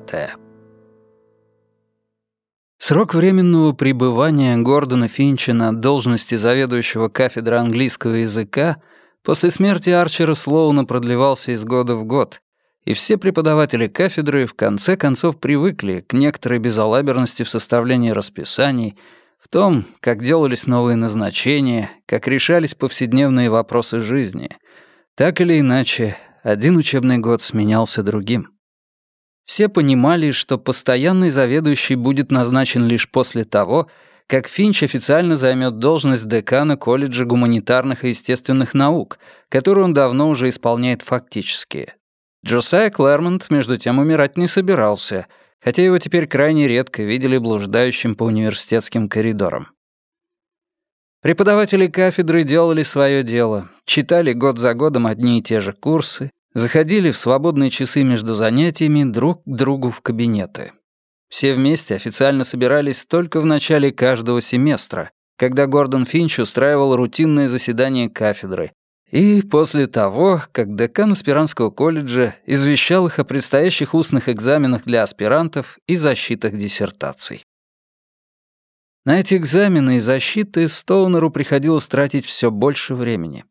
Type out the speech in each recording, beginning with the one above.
Пятое. Срок временного пребывания Гордона Финча на должности заведующего кафедры английского языка после смерти Арчера Слоуна продлевался из года в год, и все преподаватели кафедры в конце концов привыкли к некоторой безалаберности в составлении расписаний, в том, как делались новые назначения, как решались повседневные вопросы жизни. Так или иначе, один учебный год сменялся другим. Все понимали, что постоянный заведующий будет назначен лишь после того, как Финч официально займет должность декана колледжа гуманитарных и естественных наук, которую он давно уже исполняет фактически. Джосайя Клэрмонт, между тем, умирать не собирался, хотя его теперь крайне редко видели блуждающим по университетским коридорам. Преподаватели кафедры делали свое дело, читали год за годом одни и те же курсы, Заходили в свободные часы между занятиями друг к другу в кабинеты. Все вместе официально собирались только в начале каждого семестра, когда Гордон Финч устраивал рутинное заседание кафедры, и после того, как декан аспирантского колледжа извещал их о предстоящих устных экзаменах для аспирантов и защитах диссертаций. На эти экзамены и защиты Стоунеру приходилось тратить все больше времени.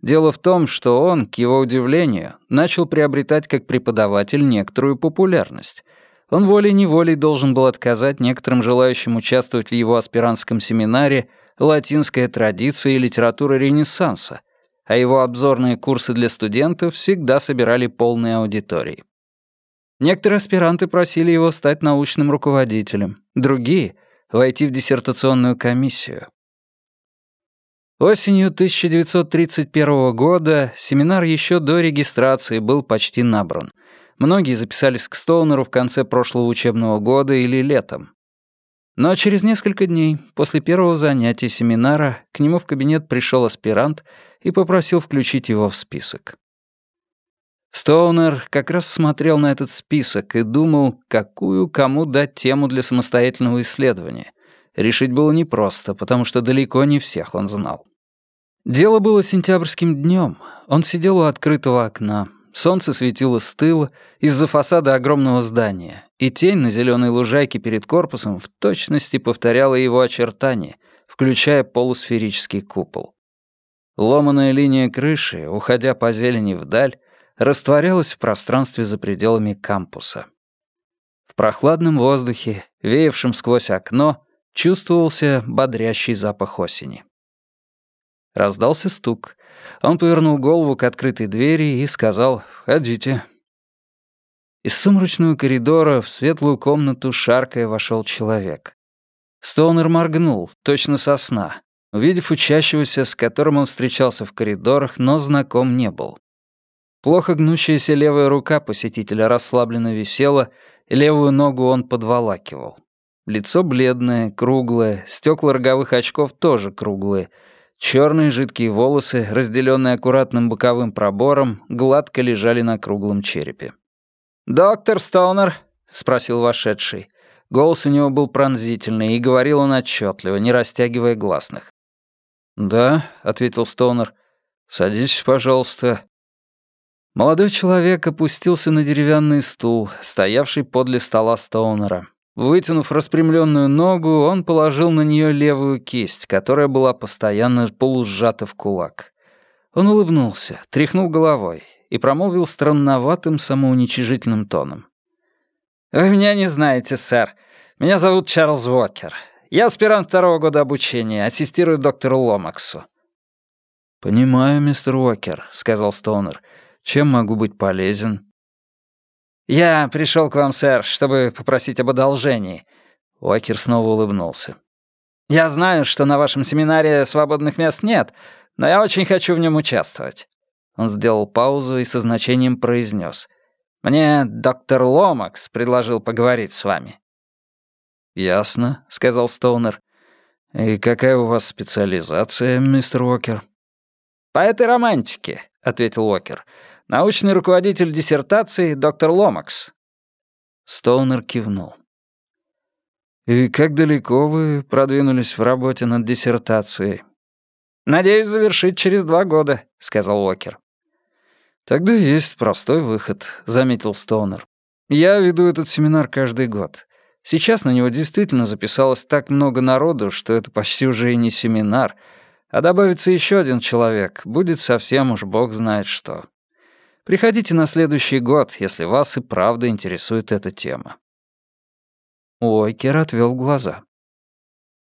Дело в том, что он, к его удивлению, начал приобретать как преподаватель некоторую популярность. Он волей-неволей должен был отказать некоторым желающим участвовать в его аспирантском семинаре «Латинская традиция и литература Ренессанса», а его обзорные курсы для студентов всегда собирали полные аудитории. Некоторые аспиранты просили его стать научным руководителем, другие — войти в диссертационную комиссию. Осенью 1931 года семинар еще до регистрации был почти набран. Многие записались к Стоунеру в конце прошлого учебного года или летом. Но через несколько дней после первого занятия семинара к нему в кабинет пришел аспирант и попросил включить его в список. Стоунер как раз смотрел на этот список и думал, какую кому дать тему для самостоятельного исследования. Решить было непросто, потому что далеко не всех он знал. Дело было сентябрьским днем. Он сидел у открытого окна. Солнце светило с тыла из-за фасада огромного здания, и тень на зеленой лужайке перед корпусом в точности повторяла его очертания, включая полусферический купол. Ломаная линия крыши, уходя по зелени вдаль, растворялась в пространстве за пределами кампуса. В прохладном воздухе, веявшем сквозь окно, чувствовался бодрящий запах осени. Раздался стук. Он повернул голову к открытой двери и сказал «Входите». Из сумрачного коридора в светлую комнату шаркая вошел человек. Стоунер моргнул, точно со сна, увидев учащегося, с которым он встречался в коридорах, но знаком не был. Плохо гнущаяся левая рука посетителя расслабленно висела, левую ногу он подволакивал. Лицо бледное, круглое, стекла роговых очков тоже круглые — Черные жидкие волосы, разделенные аккуратным боковым пробором, гладко лежали на круглом черепе. «Доктор Стоунер?» — спросил вошедший. Голос у него был пронзительный, и говорил он отчетливо, не растягивая гласных. «Да», — ответил Стоунер. «Садитесь, пожалуйста». Молодой человек опустился на деревянный стул, стоявший подле стола Стоунера. Вытянув распрямленную ногу, он положил на нее левую кисть, которая была постоянно полусжата в кулак. Он улыбнулся, тряхнул головой и промолвил странноватым самоуничижительным тоном. «Вы меня не знаете, сэр. Меня зовут Чарльз Уокер. Я аспирант второго года обучения, ассистирую доктору Ломаксу». «Понимаю, мистер Уокер», — сказал Стоунер. «Чем могу быть полезен?» «Я пришел к вам, сэр, чтобы попросить об одолжении». Уокер снова улыбнулся. «Я знаю, что на вашем семинаре свободных мест нет, но я очень хочу в нем участвовать». Он сделал паузу и со значением произнес. «Мне доктор Ломакс предложил поговорить с вами». «Ясно», — сказал Стоунер. «И какая у вас специализация, мистер Уокер?» «По этой романтике», — ответил Уокер. Научный руководитель диссертации доктор Ломакс». Стоунер кивнул. «И как далеко вы продвинулись в работе над диссертацией?» «Надеюсь завершить через два года», — сказал Уокер. «Тогда есть простой выход», — заметил Стоунер. Я веду этот семинар каждый год. Сейчас на него действительно записалось так много народу, что это почти уже и не семинар, а добавится еще один человек, будет совсем уж бог знает что. Приходите на следующий год, если вас и правда интересует эта тема. Уокер отвел глаза.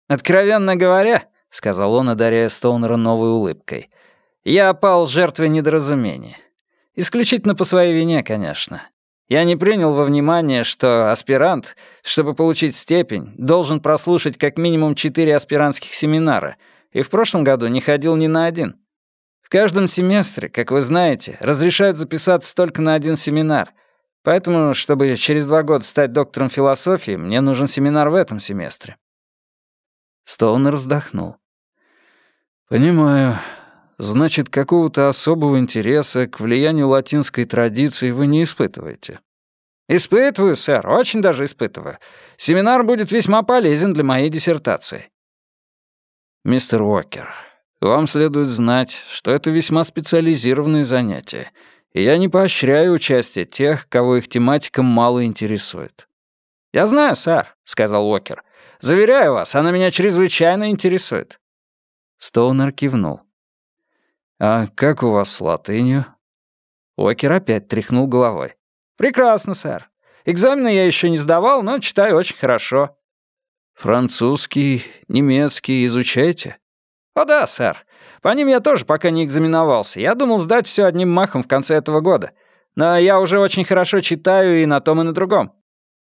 «Откровенно говоря», — сказал он, одаряя Стоунера новой улыбкой, «я пал жертвой недоразумения. Исключительно по своей вине, конечно. Я не принял во внимание, что аспирант, чтобы получить степень, должен прослушать как минимум четыре аспирантских семинара, и в прошлом году не ходил ни на один. В каждом семестре, как вы знаете, разрешают записаться только на один семинар, поэтому, чтобы через два года стать доктором философии, мне нужен семинар в этом семестре». Стоунер вздохнул. «Понимаю. Значит, какого-то особого интереса к влиянию латинской традиции вы не испытываете. Испытываю, сэр, очень даже испытываю. Семинар будет весьма полезен для моей диссертации. Мистер Уокер, вам следует знать, что это весьма специализированные занятия, и я не поощряю участие тех, кого их тематика мало интересует. «Я знаю, сэр», — сказал Уокер. «Заверяю вас, она меня чрезвычайно интересует». Стоунер кивнул. «А как у вас с латынью?» Уокер опять тряхнул головой. «Прекрасно, сэр. Экзамены я еще не сдавал, но читаю очень хорошо». «Французский, немецкий изучаете?» «О да, сэр. По ним я тоже пока не экзаменовался. Я думал сдать все одним махом в конце этого года. Но я уже очень хорошо читаю и на том, и на другом».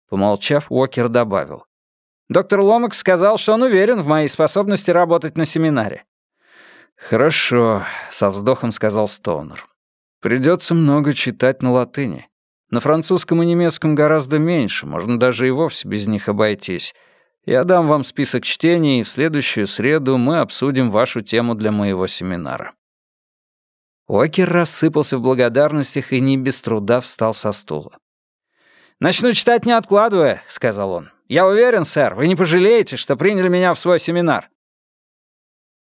Помолчав, Уокер добавил. «Доктор Ломакс сказал, что он уверен в моей способности работать на семинаре. «Хорошо», — со вздохом сказал Стоунер. «Придется много читать на латыни. На французском и немецком гораздо меньше, можно даже и вовсе без них обойтись. Я дам вам список чтений, и в следующую среду мы обсудим вашу тему для моего семинара». Уокер рассыпался в благодарностях и не без труда встал со стула. «Начну читать не откладывая», — сказал он. «Я уверен, сэр, вы не пожалеете, что приняли меня в свой семинар».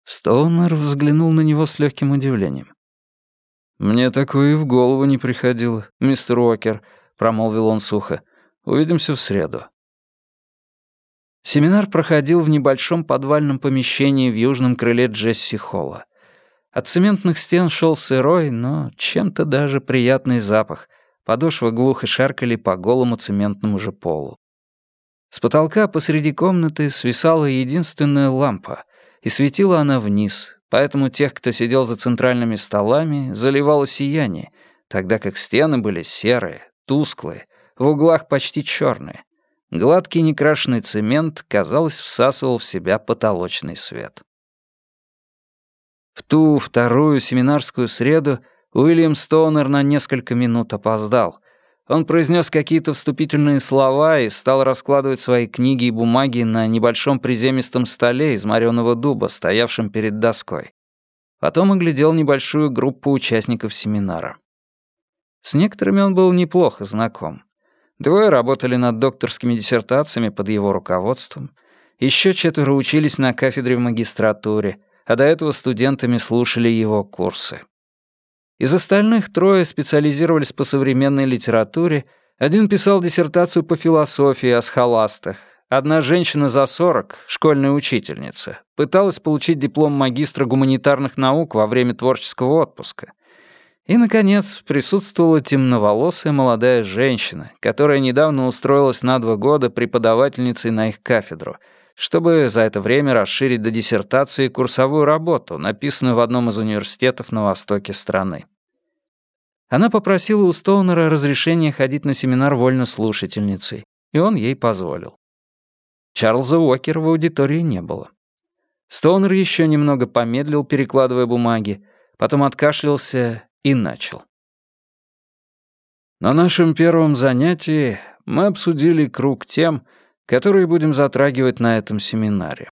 Стоунер взглянул на него с легким удивлением. «Мне такое и в голову не приходило, мистер Уокер», — промолвил он сухо. «Увидимся в среду». Семинар проходил в небольшом подвальном помещении в южном крыле Джесси Холла. От цементных стен шел сырой, но чем-то даже приятный запах. Подошвы глухо шаркали по голому цементному же полу. С потолка посреди комнаты свисала единственная лампа — и светила она вниз, поэтому тех, кто сидел за центральными столами, заливало сияние, тогда как стены были серые, тусклые, в углах почти черные. Гладкий некрашенный цемент, казалось, всасывал в себя потолочный свет. В ту вторую семинарскую среду Уильям Стоунер на несколько минут опоздал, он произнес какие-то вступительные слова и стал раскладывать свои книги и бумаги на небольшом приземистом столе из мореного дуба, стоявшем перед доской. Потом оглядел небольшую группу участников семинара. С некоторыми он был неплохо знаком. Двое работали над докторскими диссертациями под его руководством. Еще четверо учились на кафедре в магистратуре, а до этого студентами слушали его курсы. Из остальных трое специализировались по современной литературе, один писал диссертацию по философии о схоластах, одна женщина за 40, школьная учительница, пыталась получить диплом магистра гуманитарных наук во время творческого отпуска. И, наконец, присутствовала темноволосая молодая женщина, которая недавно устроилась на два года преподавательницей на их кафедру — чтобы за это время расширить до диссертации курсовую работу, написанную в одном из университетов на востоке страны. Она попросила у Стоунера разрешения ходить на семинар вольнослушательницей, и он ей позволил. Чарльза Уокера в аудитории не было. Стоунер еще немного помедлил, перекладывая бумаги, потом откашлялся и начал. На нашем первом занятии мы обсудили круг тем, которые будем затрагивать на этом семинаре.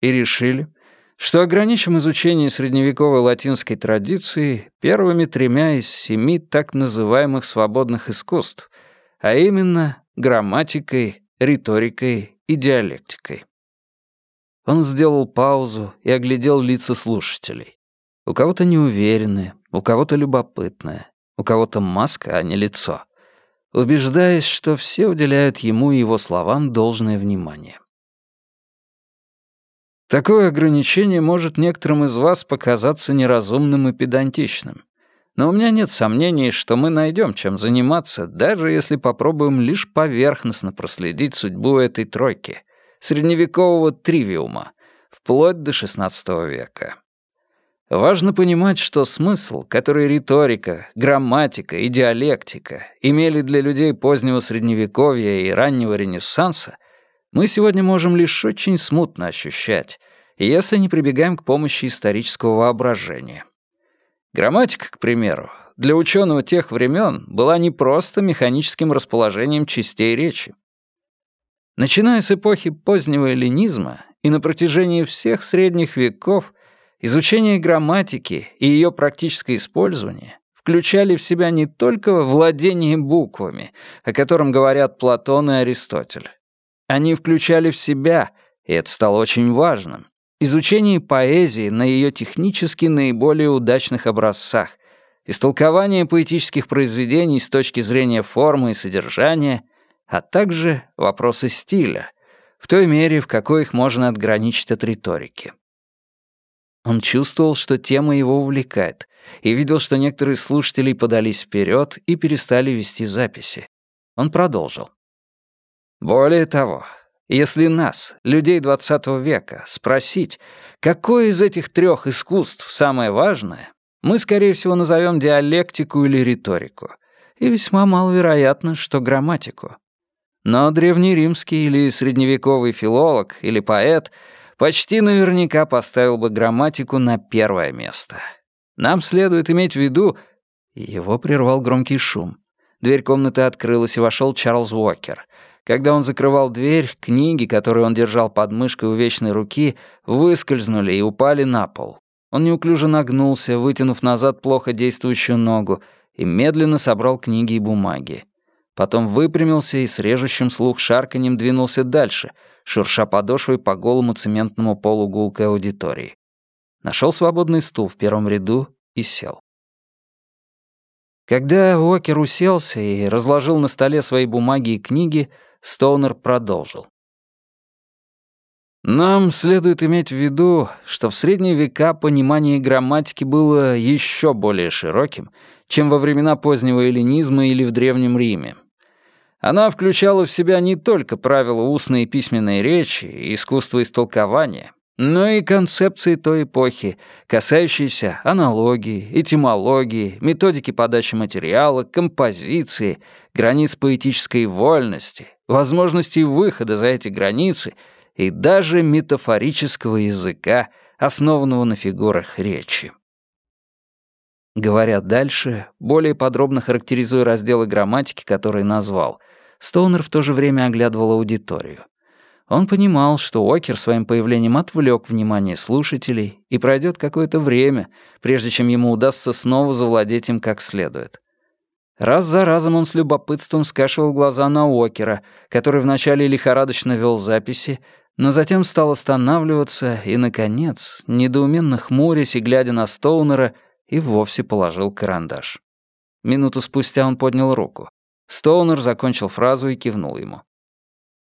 И решили, что ограничим изучение средневековой латинской традиции первыми тремя из семи так называемых свободных искусств, а именно грамматикой, риторикой и диалектикой. Он сделал паузу и оглядел лица слушателей. У кого-то неуверенные, у кого-то любопытное, у кого-то маска, а не лицо. убеждаясь, что все уделяют ему и его словам должное внимание. Такое ограничение может некоторым из вас показаться неразумным и педантичным. Но у меня нет сомнений, что мы найдем чем заниматься, даже если попробуем лишь поверхностно проследить судьбу этой тройки, средневекового тривиума, вплоть до XVI века. Важно понимать, что смысл, который риторика, грамматика и диалектика имели для людей позднего Средневековья и раннего Ренессанса, мы сегодня можем лишь очень смутно ощущать, если не прибегаем к помощи исторического воображения. Грамматика, к примеру, для ученого тех времен была не просто механическим расположением частей речи. Начиная с эпохи позднего эллинизма и на протяжении всех средних веков изучение грамматики и ее практическое использование включали в себя не только владение буквами, о котором говорят Платон и Аристотель. Они включали в себя, и это стало очень важным, изучение поэзии на ее технически наиболее удачных образцах, истолкование поэтических произведений с точки зрения формы и содержания, а также вопросы стиля, в той мере, в какой их можно отграничить от риторики. Он чувствовал, что тема его увлекает, и видел, что некоторые слушатели подались вперед и перестали вести записи. Он продолжил. Более того, если нас, людей XX века, спросить, какое из этих трех искусств самое важное, мы, скорее всего, назовем диалектику или риторику, и весьма маловероятно, что грамматику. Но древнеримский или средневековый филолог или поэт почти наверняка поставил бы грамматику на первое место. Нам следует иметь в виду... Его прервал громкий шум. Дверь комнаты открылась, и вошел Чарльз Уокер. Когда он закрывал дверь, книги, которые он держал под мышкой у вечной руки, выскользнули и упали на пол. Он неуклюже нагнулся, вытянув назад плохо действующую ногу, и медленно собрал книги и бумаги. Потом выпрямился и с режущим слух шарканьем двинулся дальше, шурша подошвой по голому цементному полу гулкой аудитории. Нашел свободный стул в первом ряду и сел. Когда Уокер уселся и разложил на столе свои бумаги и книги, Стоунер продолжил. Нам следует иметь в виду, что в средние века понимание грамматики было еще более широким, чем во времена позднего эллинизма или в Древнем Риме. Она включала в себя не только правила устной и письменной речи и искусство истолкования, но и концепции той эпохи, касающиеся аналогии, этимологии, методики подачи материала, композиции, границ поэтической вольности, возможностей выхода за эти границы и даже метафорического языка, основанного на фигурах речи. Говоря дальше, более подробно характеризуя разделы грамматики, которые назвал, Стоунер в то же время оглядывал аудиторию. Он понимал, что Уокер своим появлением отвлек внимание слушателей, и пройдет какое-то время, прежде чем ему удастся снова завладеть им как следует. Раз за разом он с любопытством скашивал глаза на Уокера, который вначале лихорадочно вел записи, но затем стал останавливаться и, наконец, недоуменно хмурясь и глядя на Стоунера, и вовсе положил карандаш. Минуту спустя он поднял руку. Стоунер закончил фразу и кивнул ему.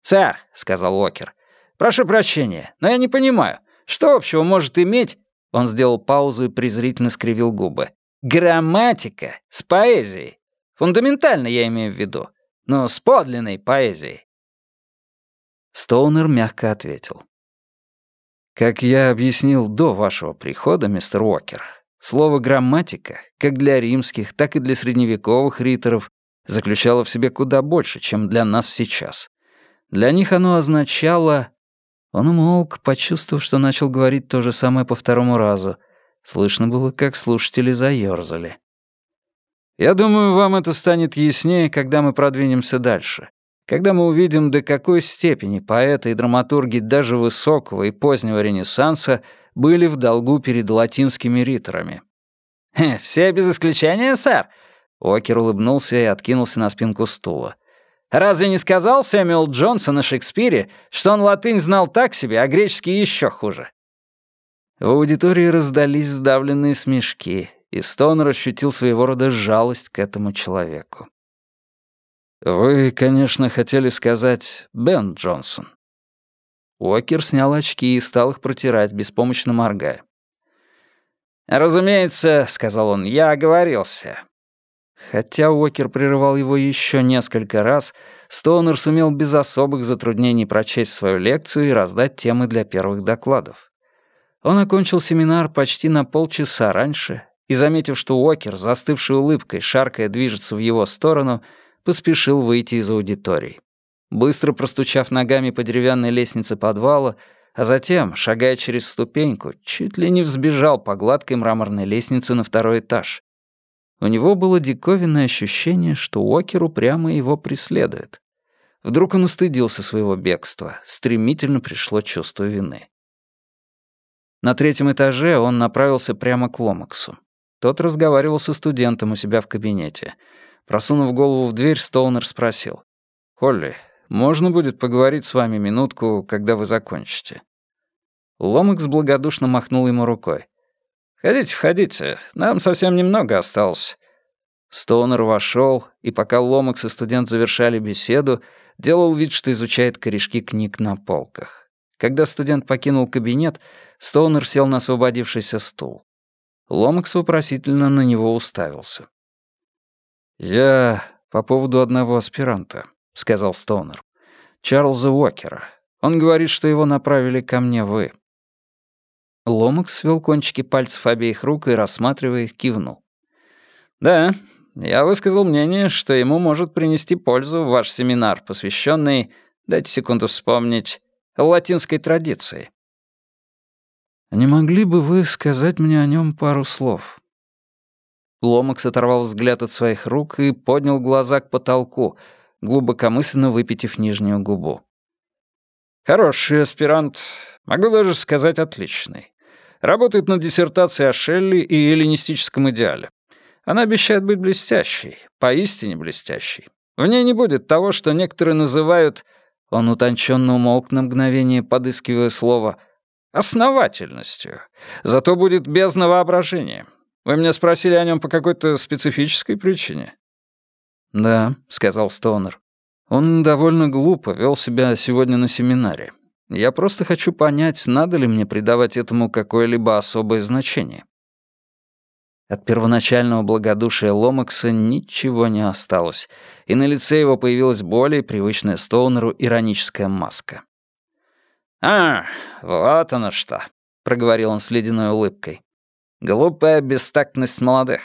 «Сэр», — сказал Уокер, — «прошу прощения, но я не понимаю, что общего может иметь...» Он сделал паузу и презрительно скривил губы. «Грамматика с поэзией. Фундаментально я имею в виду. Но с подлинной поэзией». Стоунер мягко ответил. «Как я объяснил до вашего прихода, мистер Уокер, слово «грамматика», как для римских, так и для средневековых риторов, заключало в себе куда больше, чем для нас сейчас. Для них оно означало... Он умолк, почувствовав, что начал говорить то же самое по второму разу. Слышно было, как слушатели заёрзали. «Я думаю, вам это станет яснее, когда мы продвинемся дальше. Когда мы увидим, до какой степени поэты и драматурги даже высокого и позднего Ренессанса были в долгу перед латинскими риторами». «Все без исключения, сэр?» Окер улыбнулся и откинулся на спинку стула. Разве не сказал Сэмюэл Джонсон о Шекспире, что он латынь знал так себе, а греческий еще хуже?» В аудитории раздались сдавленные смешки, и Стоунер ощутил своего рода жалость к этому человеку. «Вы, конечно, хотели сказать Бен Джонсон». Уокер снял очки и стал их протирать, беспомощно моргая. «Разумеется», — сказал он, — «я оговорился». Хотя Уокер прерывал его еще несколько раз, Стоунер сумел без особых затруднений прочесть свою лекцию и раздать темы для первых докладов. Он окончил семинар почти на полчаса раньше и, заметив, что Уокер, застывший улыбкой, шаркая движется в его сторону, поспешил выйти из аудитории. Быстро простучав ногами по деревянной лестнице подвала, а затем, шагая через ступеньку, чуть ли не взбежал по гладкой мраморной лестнице на второй этаж. У него было диковинное ощущение, что Уокер упрямо его преследует. Вдруг он устыдился своего бегства, стремительно пришло чувство вины. На третьем этаже он направился прямо к Ломаксу. Тот разговаривал со студентом у себя в кабинете. Просунув голову в дверь, Стоунер спросил. «Холли, можно будет поговорить с вами минутку, когда вы закончите?» Ломакс благодушно махнул ему рукой. «Входите, входите. Нам совсем немного осталось». Стоунер вошел, и пока Ломакс и студент завершали беседу, делал вид, что изучает корешки книг на полках. Когда студент покинул кабинет, Стоунер сел на освободившийся стул. Ломакс вопросительно на него уставился. «Я по поводу одного аспиранта», — сказал Стоунер. «Чарльза Уокера. Он говорит, что его направили ко мне вы». Ломакс свел кончики пальцев обеих рук и, рассматривая их, кивнул. «Да, я высказал мнение, что ему может принести пользу ваш семинар, посвященный, дайте секунду вспомнить, латинской традиции». «Не могли бы вы сказать мне о нем пару слов?» Ломакс оторвал взгляд от своих рук и поднял глаза к потолку, глубокомысленно выпитив нижнюю губу. «Хороший аспирант, могу даже сказать отличный. Работает над диссертацией о Шелли и эллинистическом идеале. Она обещает быть блестящей, поистине блестящей. В ней не будет того, что некоторые называют он утонченно умолк на мгновение, подыскивая слово «основательностью». Зато будет бездна воображения. Вы меня спросили о нем по какой-то специфической причине?» «Да», — сказал Стоунер. «Он довольно глупо вел себя сегодня на семинаре. Я просто хочу понять, надо ли мне придавать этому какое-либо особое значение. От первоначального благодушия Ломакса ничего не осталось, и на лице его появилась более привычная Стоунеру ироническая маска. «А, вот оно что», — проговорил он с ледяной улыбкой. «Глупая бестактность молодых.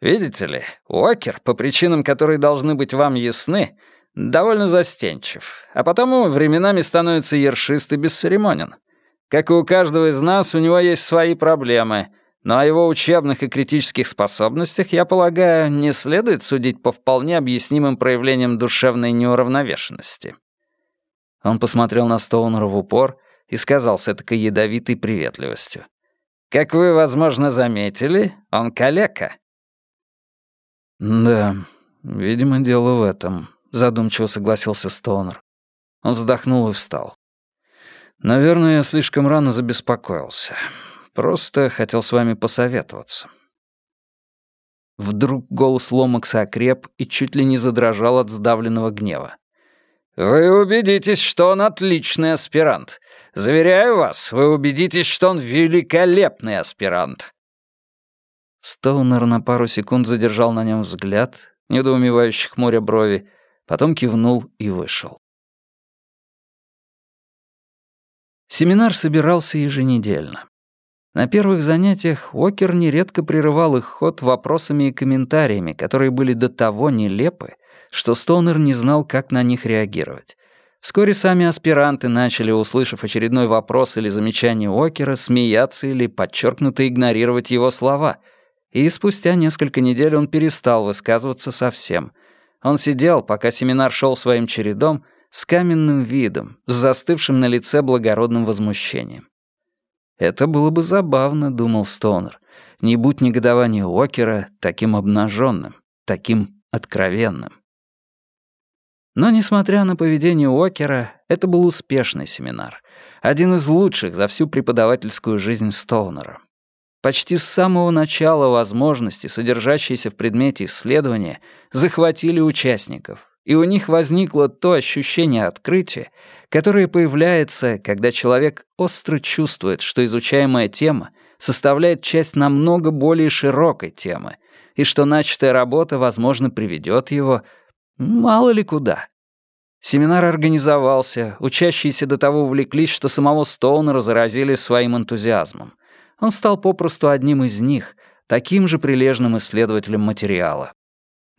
Видите ли, Уокер, по причинам, которые должны быть вам ясны, довольно застенчив, а потому временами становится ершист и бесцеремонен. Как и у каждого из нас, у него есть свои проблемы — но о его учебных и критических способностях, я полагаю, не следует судить по вполне объяснимым проявлениям душевной неуравновешенности. Он посмотрел на Стоунера в упор и сказал с этой ядовитой приветливостью. «Как вы, возможно, заметили, он калека». «Да, видимо, дело в этом», — задумчиво согласился Стоунер. Он вздохнул и встал. «Наверное, я слишком рано забеспокоился. Просто хотел с вами посоветоваться». Вдруг голос Ломакса окреп и чуть ли не задрожал от сдавленного гнева. «Вы убедитесь, что он отличный аспирант. Заверяю вас, вы убедитесь, что он великолепный аспирант». Стоунер на пару секунд задержал на нем взгляд, недоумевающий хмуря брови, потом кивнул и вышел. Семинар собирался еженедельно. На первых занятиях Уокер нередко прерывал их ход вопросами и комментариями, которые были до того нелепы, что Стоунер не знал, как на них реагировать. Вскоре сами аспиранты начали, услышав очередной вопрос или замечание Уокера, смеяться или подчеркнуто игнорировать его слова. И спустя несколько недель он перестал высказываться совсем. Он сидел, пока семинар шел своим чередом, с каменным видом, с застывшим на лице благородным возмущением. Это было бы забавно, думал Стоунер. Не будь негодования Уокера таким обнаженным, таким откровенным. Но, несмотря на поведение Уокера, это был успешный семинар. Один из лучших за всю преподавательскую жизнь Стоунера. Почти с самого начала возможности, содержащиеся в предмете исследования, захватили участников, и у них возникло то ощущение открытия, которое появляется, когда человек остро чувствует, что изучаемая тема составляет часть намного более широкой темы, и что начатая работа, возможно, приведет его мало ли куда. Семинар организовался, учащиеся до того увлеклись, что самого Стоунера заразили своим энтузиазмом. Он стал попросту одним из них, таким же прилежным исследователем материала.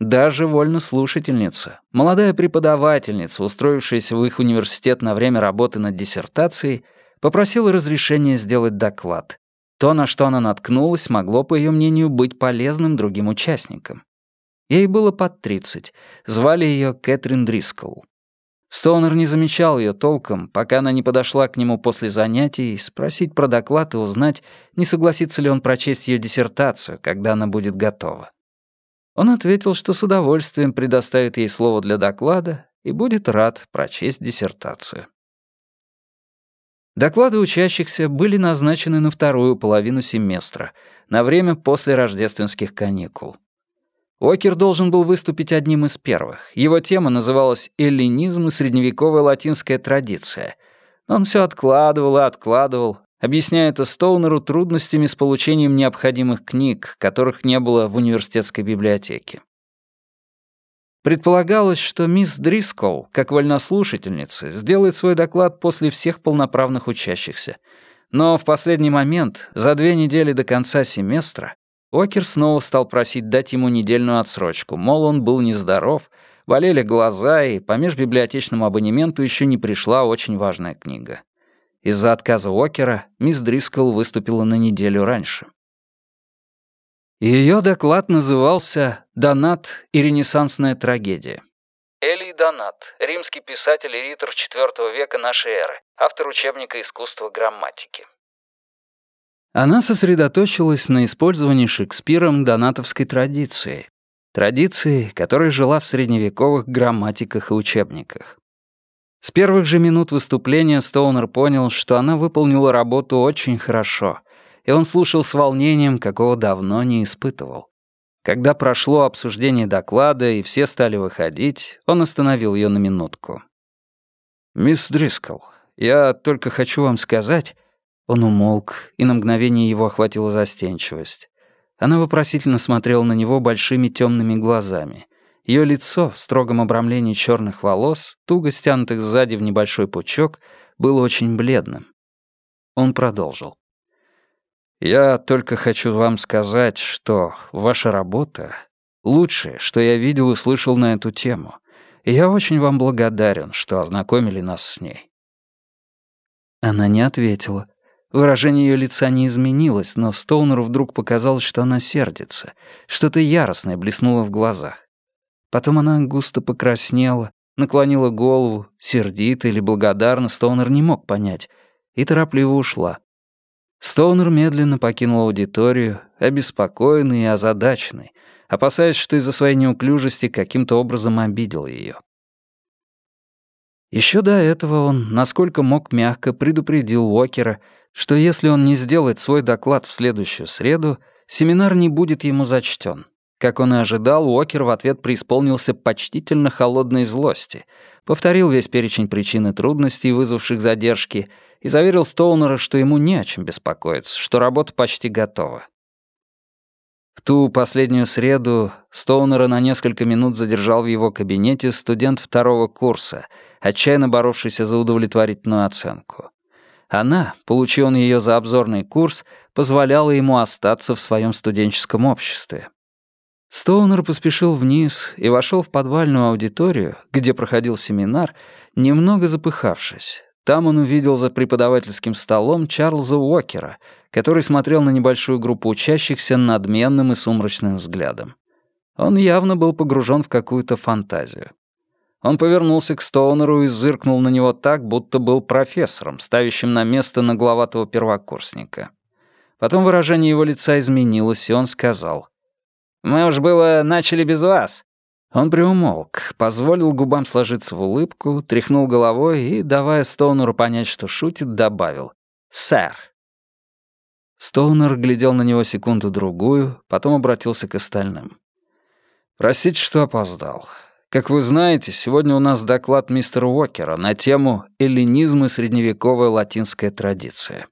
Даже вольнослушательница, молодая преподавательница, устроившаяся в их университет на время работы над диссертацией, попросила разрешения сделать доклад. То, на что она наткнулась, могло, по ее мнению, быть полезным другим участникам. Ей было под 30, звали ее Кэтрин Дрискл. Стоунер не замечал ее толком, пока она не подошла к нему после занятий, спросить про доклад и узнать, не согласится ли он прочесть ее диссертацию, когда она будет готова. Он ответил, что с удовольствием предоставит ей слово для доклада и будет рад прочесть диссертацию. Доклады учащихся были назначены на вторую половину семестра, на время после рождественских каникул. Окер должен был выступить одним из первых. Его тема называлась «Эллинизм и средневековая латинская традиция». Он все откладывал и откладывал, объясняя это Стоунеру трудностями с получением необходимых книг, которых не было в университетской библиотеке. Предполагалось, что мисс Дрискол, как вольнослушательница, сделает свой доклад после всех полноправных учащихся. Но в последний момент, за две недели до конца семестра, Окер снова стал просить дать ему недельную отсрочку, мол, он был нездоров, болели глаза, и по межбиблиотечному абонементу еще не пришла очень важная книга. Из-за отказа Окера мисс Дрискл выступила на неделю раньше. Ее доклад назывался «Донат и ренессансная трагедия». Элий Донат, римский писатель и ритор IV века нашей эры, автор учебника искусства грамматики. Она сосредоточилась на использовании Шекспиром донатовской традиции. Традиции, которая жила в средневековых грамматиках и учебниках. С первых же минут выступления Стоунер понял, что она выполнила работу очень хорошо, и он слушал с волнением, какого давно не испытывал. Когда прошло обсуждение доклада и все стали выходить, он остановил ее на минутку. «Мисс Дрискл, я только хочу вам сказать, он умолк, и на мгновение его охватила застенчивость. Она вопросительно смотрела на него большими темными глазами. Ее лицо в строгом обрамлении черных волос, туго стянутых сзади в небольшой пучок, было очень бледным. Он продолжил. «Я только хочу вам сказать, что ваша работа — лучшее, что я видел и слышал на эту тему, и я очень вам благодарен, что ознакомили нас с ней». Она не ответила. Выражение ее лица не изменилось, но Стоунеру вдруг показалось, что она сердится. Что-то яростное блеснуло в глазах. Потом она густо покраснела, наклонила голову, сердито или благодарно, Стоунер не мог понять, и торопливо ушла. Стоунер медленно покинул аудиторию, обеспокоенный и озадаченный, опасаясь, что из-за своей неуклюжести каким-то образом обидел ее. Еще до этого он, насколько мог мягко, предупредил Уокера, что если он не сделает свой доклад в следующую среду, семинар не будет ему зачтен. Как он и ожидал, Уокер в ответ преисполнился почтительно холодной злости, повторил весь перечень причин и трудностей, вызвавших задержки, и заверил Стоунера, что ему не о чем беспокоиться, что работа почти готова. В ту последнюю среду Стоунера на несколько минут задержал в его кабинете студент второго курса, отчаянно боровшийся за удовлетворительную оценку. Она, получив он ее за обзорный курс, позволяла ему остаться в своем студенческом обществе. Стоунер поспешил вниз и вошел в подвальную аудиторию, где проходил семинар, немного запыхавшись. Там он увидел за преподавательским столом Чарльза Уокера, который смотрел на небольшую группу учащихся надменным и сумрачным взглядом. Он явно был погружен в какую-то фантазию. Он повернулся к Стоунеру и зыркнул на него так, будто был профессором, ставящим на место нагловатого первокурсника. Потом выражение его лица изменилось, и он сказал. «Мы уж было начали без вас». Он приумолк, позволил губам сложиться в улыбку, тряхнул головой и, давая Стоунеру понять, что шутит, добавил. «Сэр». Стоунер глядел на него секунду-другую, потом обратился к остальным. «Простите, что опоздал. Как вы знаете, сегодня у нас доклад мистера Уокера на тему «Эллинизм и средневековая латинская традиция».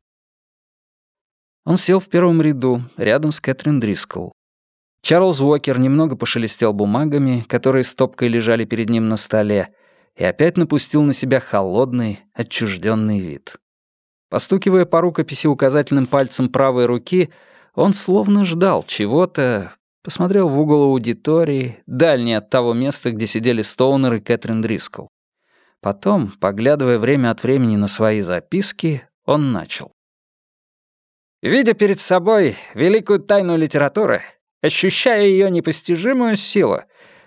Он сел в первом ряду, рядом с Кэтрин Дрискл. Чарльз Уокер немного пошелестел бумагами, которые стопкой лежали перед ним на столе, и опять напустил на себя холодный, отчужденный вид. Постукивая по рукописи указательным пальцем правой руки, он словно ждал чего-то, Посмотрел в угол аудитории, дальний от того места, где сидели Стоунер и Кэтрин Дрискл. Потом, поглядывая время от времени на свои записки, он начал. «Видя перед собой великую тайну литературы, ощущая ее непостижимую силу,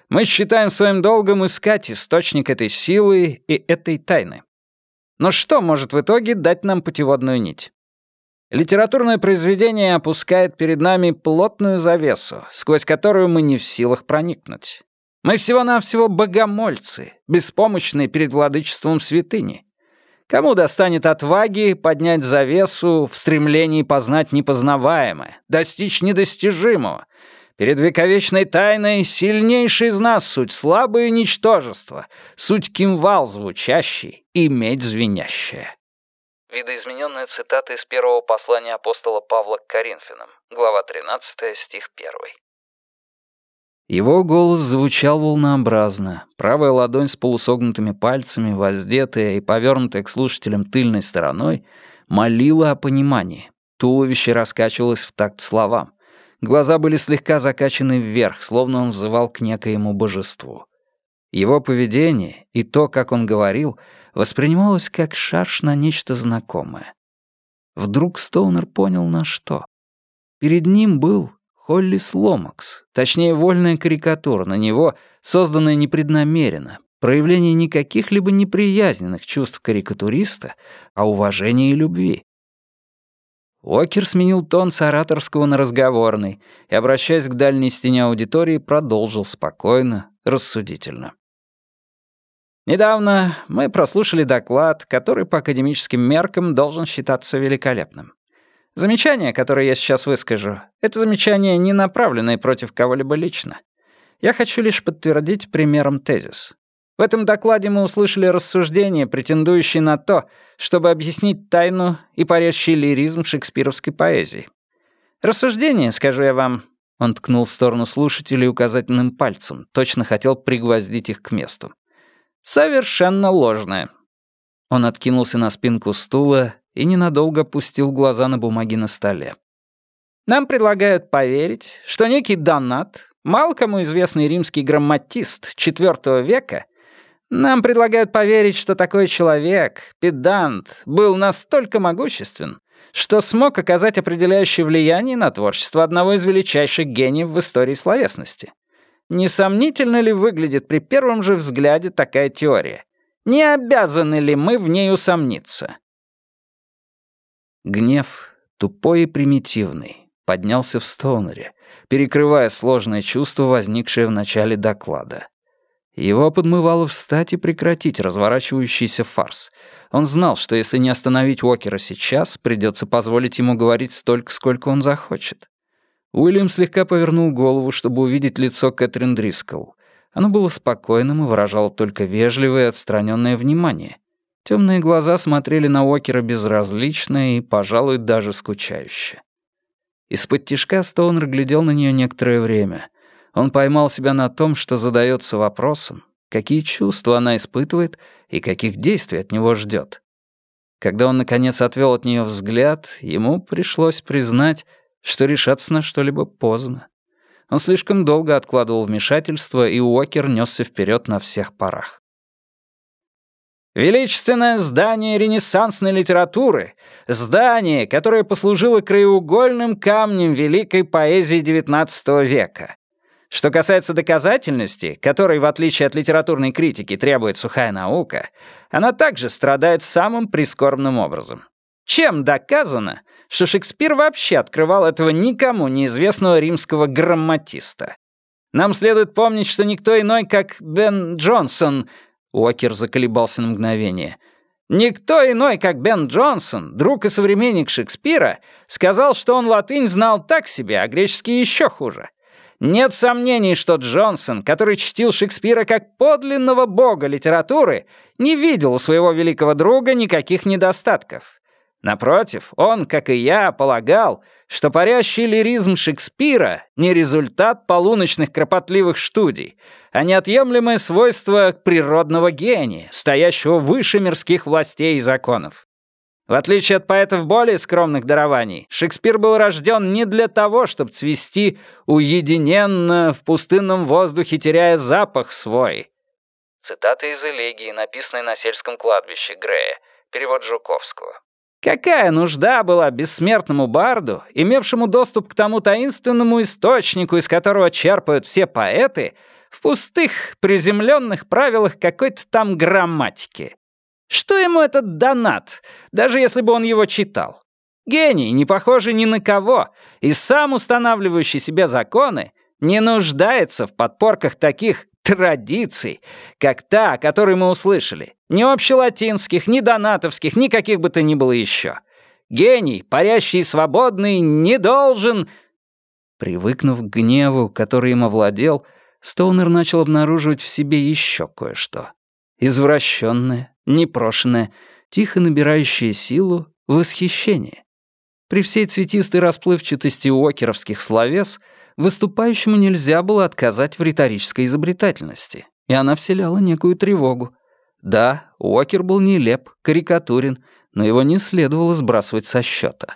мы считаем своим долгом искать источник этой силы и этой тайны. Но что может в итоге дать нам путеводную нить? Литературное произведение опускает перед нами плотную завесу, сквозь которую мы не в силах проникнуть. Мы всего-навсего богомольцы, беспомощные перед владычеством святыни. Кому достанет отваги поднять завесу в стремлении познать непознаваемое, достичь недостижимого? Перед вековечной тайной сильнейший из нас суть слабое ничтожество, суть кимвал звучащий и медь звенящая. Видоизмененная цитата из первого послания апостола Павла к Коринфянам, глава 13, стих 1. Его голос звучал волнообразно. Правая ладонь с полусогнутыми пальцами, воздетая и повернутая к слушателям тыльной стороной, молила о понимании. Туловище раскачивалось в такт словам. Глаза были слегка закачаны вверх, словно он взывал к некоему божеству. Его поведение и то, как он говорил — воспринималось как шарш на нечто знакомое. Вдруг Стоунер понял на что. Перед ним был Холли Сломакс, точнее, вольная карикатура на него, созданная непреднамеренно, проявление не каких-либо неприязненных чувств карикатуриста, а уважения и любви. Уокер сменил тон с ораторского на разговорный и, обращаясь к дальней стене аудитории, продолжил спокойно, рассудительно. Недавно мы прослушали доклад, который по академическим меркам должен считаться великолепным. Замечание, которое я сейчас выскажу, это замечание, не направленное против кого-либо лично. Я хочу лишь подтвердить примером тезис. В этом докладе мы услышали рассуждения, претендующие на то, чтобы объяснить тайну и парящий лиризм шекспировской поэзии. Рассуждения, скажу я вам, он ткнул в сторону слушателей указательным пальцем, точно хотел пригвоздить их к месту. Совершенно ложное. Он откинулся на спинку стула и ненадолго опустил глаза на бумаги на столе. Нам предлагают поверить, что некий Донат, мало кому известный римский грамматист IV века, нам предлагают поверить, что такой человек, педант, был настолько могуществен, что смог оказать определяющее влияние на творчество одного из величайших гениев в истории словесности. Несомнительно ли выглядит при первом же взгляде такая теория? Не обязаны ли мы в ней усомниться? Гнев, тупой и примитивный, поднялся в Стоунере, перекрывая сложное чувство, возникшее в начале доклада. Его подмывало встать и прекратить разворачивающийся фарс. Он знал, что если не остановить Уокера сейчас, придется позволить ему говорить столько, сколько он захочет. Уильям слегка повернул голову, чтобы увидеть лицо Кэтрин Дрискл. Оно было спокойным и выражало только вежливое и отстраненное внимание. Темные глаза смотрели на Уокера безразлично и, пожалуй, даже скучающе. Из-под тишка Стоунер глядел на нее некоторое время. Он поймал себя на том, что задается вопросом, какие чувства она испытывает и каких действий от него ждет. Когда он, наконец, отвел от нее взгляд, ему пришлось признать, что решаться на что-либо поздно. Он слишком долго откладывал вмешательство, и Уокер несся вперед на всех парах. Величественное здание ренессансной литературы, здание, которое послужило краеугольным камнем великой поэзии XIX века. Что касается доказательности, которой, в отличие от литературной критики, требует сухая наука, она также страдает самым прискорбным образом. Чем доказано, что Шекспир вообще открывал этого никому неизвестного римского грамматиста. Нам следует помнить, что никто иной, как Бен Джонсон... Уокер заколебался на мгновение. Никто иной, как Бен Джонсон, друг и современник Шекспира, сказал, что он латынь знал так себе, а греческий еще хуже. Нет сомнений, что Джонсон, который чтил Шекспира как подлинного бога литературы, не видел у своего великого друга никаких недостатков. Напротив, он, как и я, полагал, что парящий лиризм Шекспира — не результат полуночных кропотливых студий, а неотъемлемое свойство природного гения, стоящего выше мирских властей и законов. В отличие от поэтов более скромных дарований, Шекспир был рожден не для того, чтобы цвести уединенно в пустынном воздухе, теряя запах свой. Цитата из элегии, написанной на сельском кладбище Грея, перевод Жуковского. Какая нужда была бессмертному барду, имевшему доступ к тому таинственному источнику, из которого черпают все поэты, в пустых, приземленных правилах какой-то там грамматики? Что ему этот донат, даже если бы он его читал? Гений, не похожий ни на кого, и сам устанавливающий себе законы, не нуждается в подпорках таких традиций, как та, о которой мы услышали. Ни общелатинских, ни донатовских, ни каких бы то ни было еще. Гений, парящий и свободный, не должен... Привыкнув к гневу, который им овладел, Стоунер начал обнаруживать в себе еще кое-что. Извращенное, непрошенное, тихо набирающее силу, восхищение. При всей цветистой расплывчатости уокеровских словес выступающему нельзя было отказать в риторической изобретательности, и она вселяла некую тревогу. Да, Уокер был нелеп, карикатурен, но его не следовало сбрасывать со счета.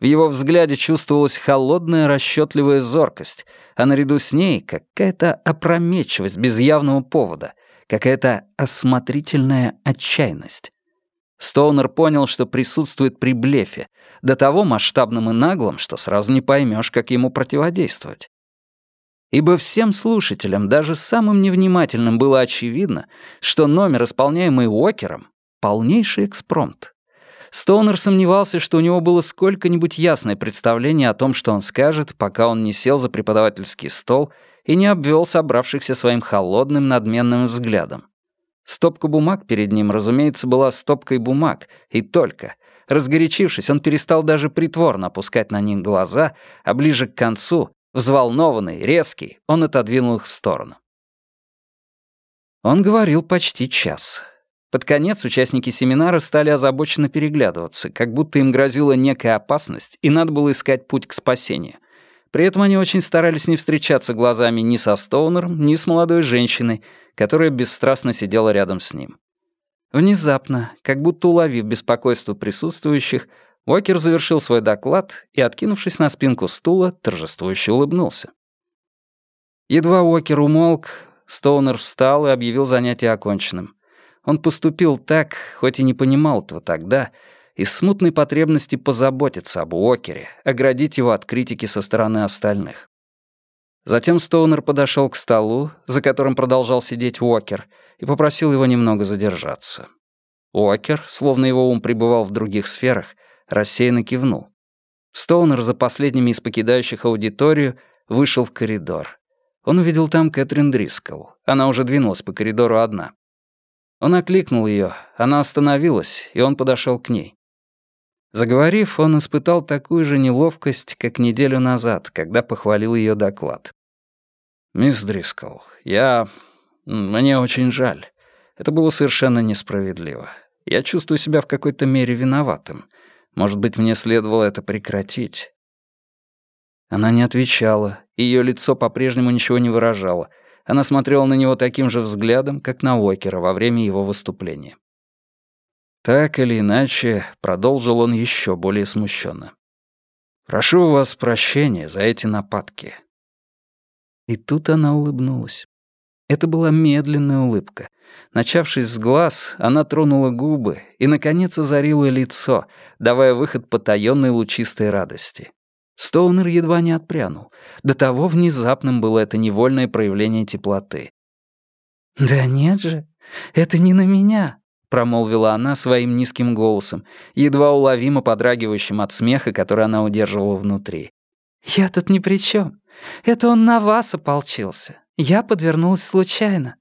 В его взгляде чувствовалась холодная расчетливая зоркость, а наряду с ней какая-то опрометчивость без явного повода — какая-то осмотрительная отчаянность. Стоунер понял, что присутствует при блефе, до того масштабным и наглым, что сразу не поймешь, как ему противодействовать. Ибо всем слушателям, даже самым невнимательным, было очевидно, что номер, исполняемый Уокером, — полнейший экспромт. Стоунер сомневался, что у него было сколько-нибудь ясное представление о том, что он скажет, пока он не сел за преподавательский стол и не обвел собравшихся своим холодным надменным взглядом. Стопка бумаг перед ним, разумеется, была стопкой бумаг, и только. Разгорячившись, он перестал даже притворно опускать на них глаза, а ближе к концу, взволнованный, резкий, он отодвинул их в сторону. Он говорил почти час. Под конец участники семинара стали озабоченно переглядываться, как будто им грозила некая опасность, и надо было искать путь к спасению. При этом они очень старались не встречаться глазами ни со Стоунером, ни с молодой женщиной, которая бесстрастно сидела рядом с ним. Внезапно, как будто уловив беспокойство присутствующих, Уокер завершил свой доклад и, откинувшись на спинку стула, торжествующе улыбнулся. Едва Уокер умолк, Стоунер встал и объявил занятие оконченным. Он поступил так, хоть и не понимал этого тогда, из смутной потребности позаботиться об Уокере, оградить его от критики со стороны остальных. Затем Стоунер подошел к столу, за которым продолжал сидеть Уокер, и попросил его немного задержаться. Уокер, словно его ум пребывал в других сферах, рассеянно кивнул. Стоунер за последними из покидающих аудиторию вышел в коридор. Он увидел там Кэтрин Дрискл. Она уже двинулась по коридору одна. Он окликнул ее, она остановилась, и он подошел к ней. Заговорив, он испытал такую же неловкость, как неделю назад, когда похвалил ее доклад. «Мисс Дрискл, я... мне очень жаль. Это было совершенно несправедливо. Я чувствую себя в какой-то мере виноватым. Может быть, мне следовало это прекратить». Она не отвечала, ее лицо по-прежнему ничего не выражало. Она смотрела на него таким же взглядом, как на Уокера во время его выступления. Так или иначе, продолжил он еще более смущенно. «Прошу у вас прощения за эти нападки». И тут она улыбнулась. Это была медленная улыбка. Начавшись с глаз, она тронула губы и, наконец, озарила лицо, давая выход потаённой лучистой радости. Стоунер едва не отпрянул. До того внезапным было это невольное проявление теплоты. «Да нет же, это не на меня», промолвила она своим низким голосом, едва уловимо подрагивающим от смеха, который она удерживала внутри. «Я тут ни при чем. Это он на вас ополчился. Я подвернулась случайно».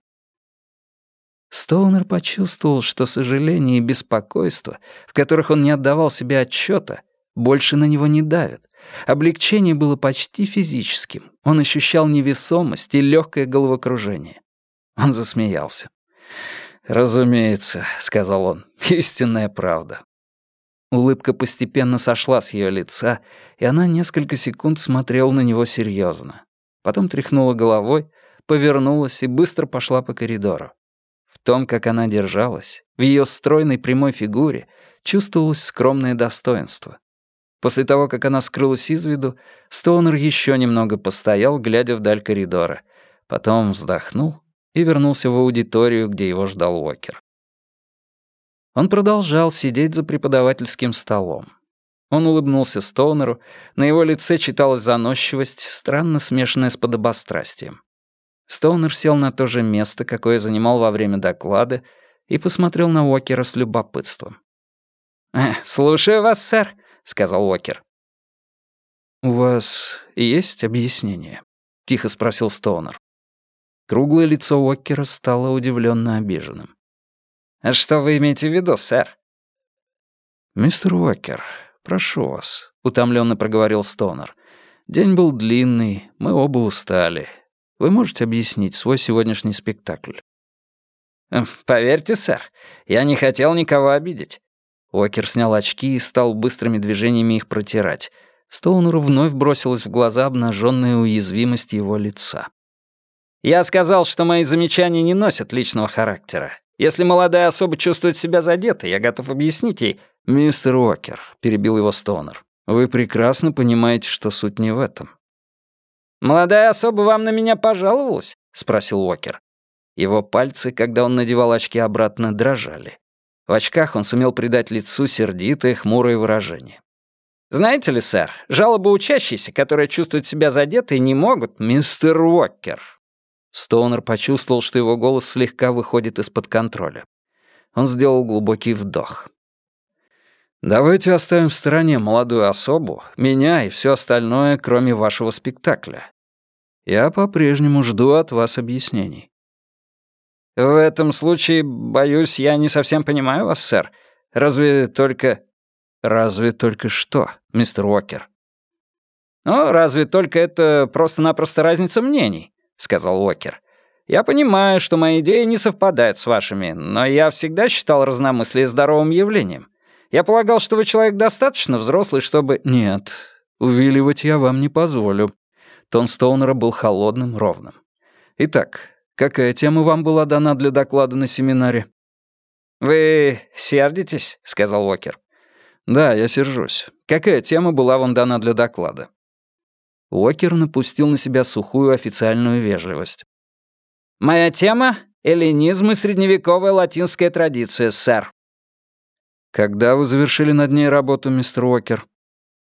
Стоунер почувствовал, что сожаление и беспокойство, в которых он не отдавал себе отчета, Больше на него не давят. Облегчение было почти физическим. Он ощущал невесомость и легкое головокружение. Он засмеялся. «Разумеется», — сказал он, — «истинная правда». Улыбка постепенно сошла с ее лица, и она несколько секунд смотрела на него серьезно. Потом тряхнула головой, повернулась и быстро пошла по коридору. В том, как она держалась, в ее стройной прямой фигуре, чувствовалось скромное достоинство. После того, как она скрылась из виду, Стоунер еще немного постоял, глядя вдаль коридора. Потом вздохнул и вернулся в аудиторию, где его ждал Уокер. Он продолжал сидеть за преподавательским столом. Он улыбнулся Стоунеру, на его лице читалась заносчивость, странно смешанная с подобострастием. Стоунер сел на то же место, какое занимал во время доклада, и посмотрел на Уокера с любопытством. «Э, «Слушаю вас, сэр», — сказал Уокер. «У вас есть объяснение?» — тихо спросил Стоунер. Круглое лицо Уокера стало удивленно обиженным. «А «Что вы имеете в виду, сэр?» «Мистер Уокер, прошу вас», — утомленно проговорил Стоунер. «День был длинный, мы оба устали. Вы можете объяснить свой сегодняшний спектакль?» «Эм, «Поверьте, сэр, я не хотел никого обидеть». Уокер снял очки и стал быстрыми движениями их протирать. Стоунеру вновь бросилась в глаза обнаженная уязвимость его лица. Я сказал, что мои замечания не носят личного характера. Если молодая особа чувствует себя задетой, я готов объяснить ей. «Мистер Уокер», — перебил его Стоунер, — «вы прекрасно понимаете, что суть не в этом». «Молодая особа вам на меня пожаловалась?» — спросил Уокер. Его пальцы, когда он надевал очки обратно, дрожали. В очках он сумел придать лицу сердитое, хмурое выражение. «Знаете ли, сэр, жалобы учащиеся, которые чувствуют себя задетой, не могут...» «Мистер Уокер», Стоунер почувствовал, что его голос слегка выходит из-под контроля. Он сделал глубокий вдох. «Давайте оставим в стороне молодую особу, меня и все остальное, кроме вашего спектакля. Я по-прежнему жду от вас объяснений». «В этом случае, боюсь, я не совсем понимаю вас, сэр. Разве только...» «Разве только что, мистер Уокер?» «Ну, разве только это просто-напросто разница мнений. — сказал Уокер. «Я понимаю, что мои идеи не совпадают с вашими, но я всегда считал разномыслие здоровым явлением. Я полагал, что вы человек достаточно взрослый, чтобы...» «Нет, увиливать я вам не позволю». Тон Стоунера был холодным, ровным. «Итак, какая тема вам была дана для доклада на семинаре?» «Вы сердитесь?» — сказал Уокер. «Да, я сержусь. Какая тема была вам дана для доклада?» Уокер напустил на себя сухую официальную вежливость. «Моя тема — эллинизм и средневековая латинская традиция, сэр». «Когда вы завершили над ней работу, мистер Уокер?»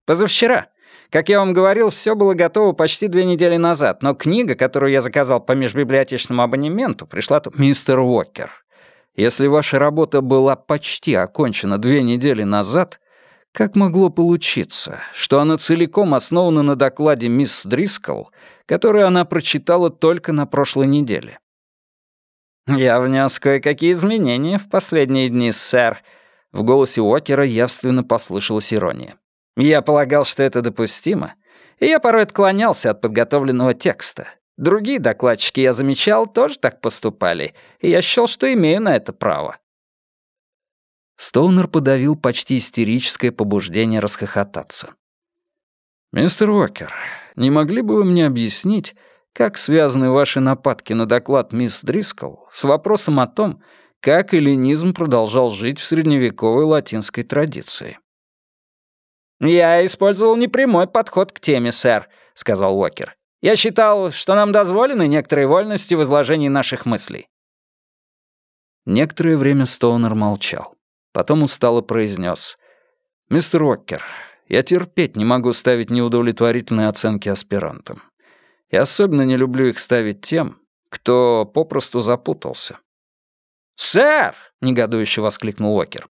«Позавчера. Как я вам говорил, все было готово почти две недели назад, но книга, которую я заказал по межбиблиотечному абонементу, пришла тут...» «Мистер Уокер, если ваша работа была почти окончена две недели назад, как могло получиться, что она целиком основана на докладе мисс Дрискл, который она прочитала только на прошлой неделе? «Я внес кое-какие изменения в последние дни, сэр». В голосе Уокера явственно послышалась ирония. «Я полагал, что это допустимо, и я порой отклонялся от подготовленного текста. Другие докладчики, я замечал, тоже так поступали, и я счел, что имею на это право. Стоунер подавил почти истерическое побуждение расхохотаться. «Мистер Уокер, не могли бы вы мне объяснить, как связаны ваши нападки на доклад мисс Дрискл с вопросом о том, как эллинизм продолжал жить в средневековой латинской традиции?» «Я использовал непрямой подход к теме, сэр», — сказал Уокер. «Я считал, что нам дозволены некоторые вольности в изложении наших мыслей». Некоторое время Стоунер молчал. Потом устало произнес. «Мистер Уокер, я терпеть не могу ставить неудовлетворительные оценки аспирантам. И особенно не люблю их ставить тем, кто попросту запутался». «Сэр!» — негодующе воскликнул Уокер.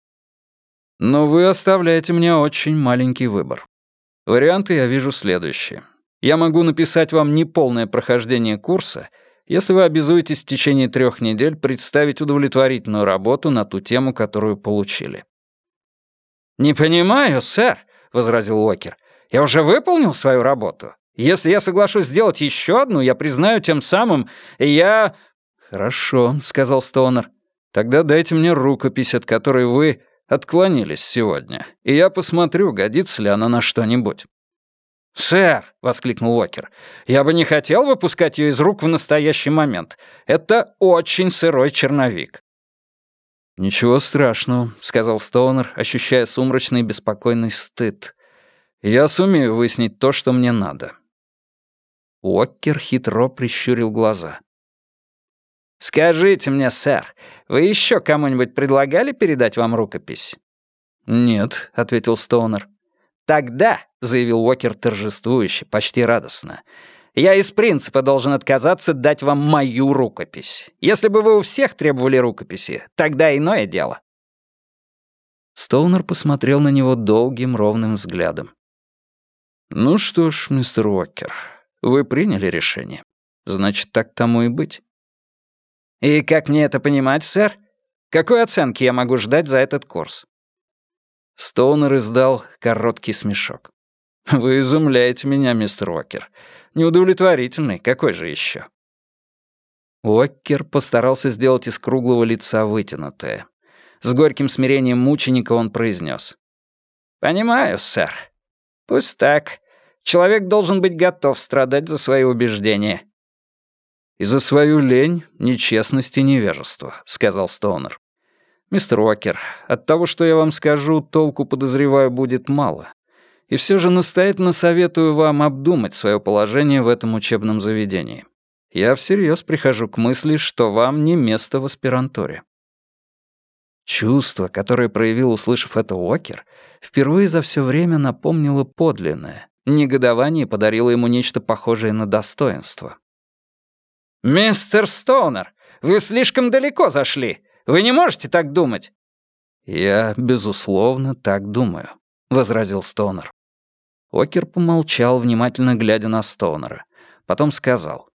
«Но вы оставляете мне очень маленький выбор. Варианты я вижу следующие. Я могу написать вам неполное прохождение курса — если вы обязуетесь в течение трех недель представить удовлетворительную работу на ту тему, которую получили. «Не понимаю, сэр. — возразил Уокер. «Я уже выполнил свою работу. Если я соглашусь сделать еще одну, я признаю тем самым, я...» «Хорошо», — сказал Стоунер. «Тогда дайте мне рукопись, от которой вы отклонились сегодня, и я посмотрю, годится ли она на что-нибудь». «Сэр!» — воскликнул Уокер. «Я бы не хотел выпускать ее из рук в настоящий момент. Это очень сырой черновик». «Ничего страшного», — сказал Стоунер, ощущая сумрачный беспокойный стыд. «Я сумею выяснить то, что мне надо». Уокер хитро прищурил глаза. «Скажите мне, сэр, вы еще кому-нибудь предлагали передать вам рукопись?» «Нет», — ответил Стоунер. «Тогда», — заявил Уокер торжествующе, почти радостно, «я из принципа должен отказаться дать вам мою рукопись. Если бы вы у всех требовали рукописи, тогда иное дело». Стоунер посмотрел на него долгим ровным взглядом. «Ну что ж, мистер Уокер, вы приняли решение. Значит, так тому и быть». «И как мне это понимать, сэр? Какой оценки я могу ждать за этот курс?» Стоунер издал короткий смешок. «Вы изумляете меня, мистер Уокер. Неудовлетворительный, какой же еще?» Уокер постарался сделать из круглого лица вытянутое. С горьким смирением мученика он произнес. «Понимаю, сэр. Пусть так. Человек должен быть готов страдать за свои убеждения». «И за свою лень, нечестность и невежество», — сказал Стоунер. «Мистер Уокер, от того, что я вам скажу, толку, подозреваю, будет мало. И все же настоятельно советую вам обдумать свое положение в этом учебном заведении. Я всерьез прихожу к мысли, что вам не место в аспирантуре». Чувство, которое проявил, услышав это Уокер, впервые за все время напомнило подлинное. Негодование подарило ему нечто похожее на достоинство. «Мистер Стоунер, вы слишком далеко зашли. Вы не можете так думать». «Я, безусловно, так думаю», — возразил Стоунер. Окер помолчал, внимательно глядя на Стоунера. Потом сказал.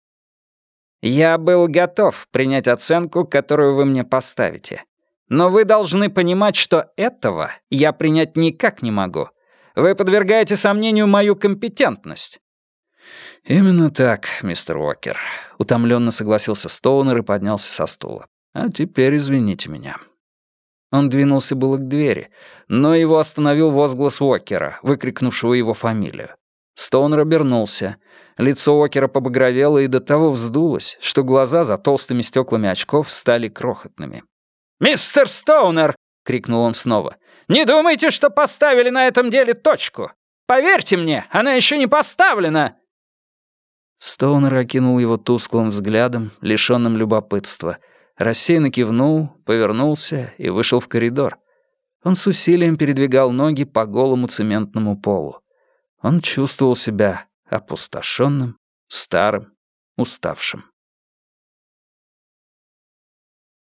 «Я был готов принять оценку, которую вы мне поставите. Но вы должны понимать, что этого я принять никак не могу. Вы подвергаете сомнению мою компетентность». «Именно так, мистер Уокер», — утомленно согласился Стоунер и поднялся со стула. А теперь извините меня». Он двинулся было к двери, но его остановил возглас Уокера, выкрикнувшего его фамилию. Стоунер обернулся. Лицо Уокера побагровело и до того вздулось, что глаза за толстыми стеклами очков стали крохотными. «Мистер Стоунер!» — крикнул он снова. «Не думайте, что поставили на этом деле точку! Поверьте мне, она еще не поставлена!» Стоунер окинул его тусклым взглядом, лишенным любопытства — рассеянно кивнул, повернулся и вышел в коридор. Он с усилием передвигал ноги по голому цементному полу. Он чувствовал себя опустошенным, старым, уставшим.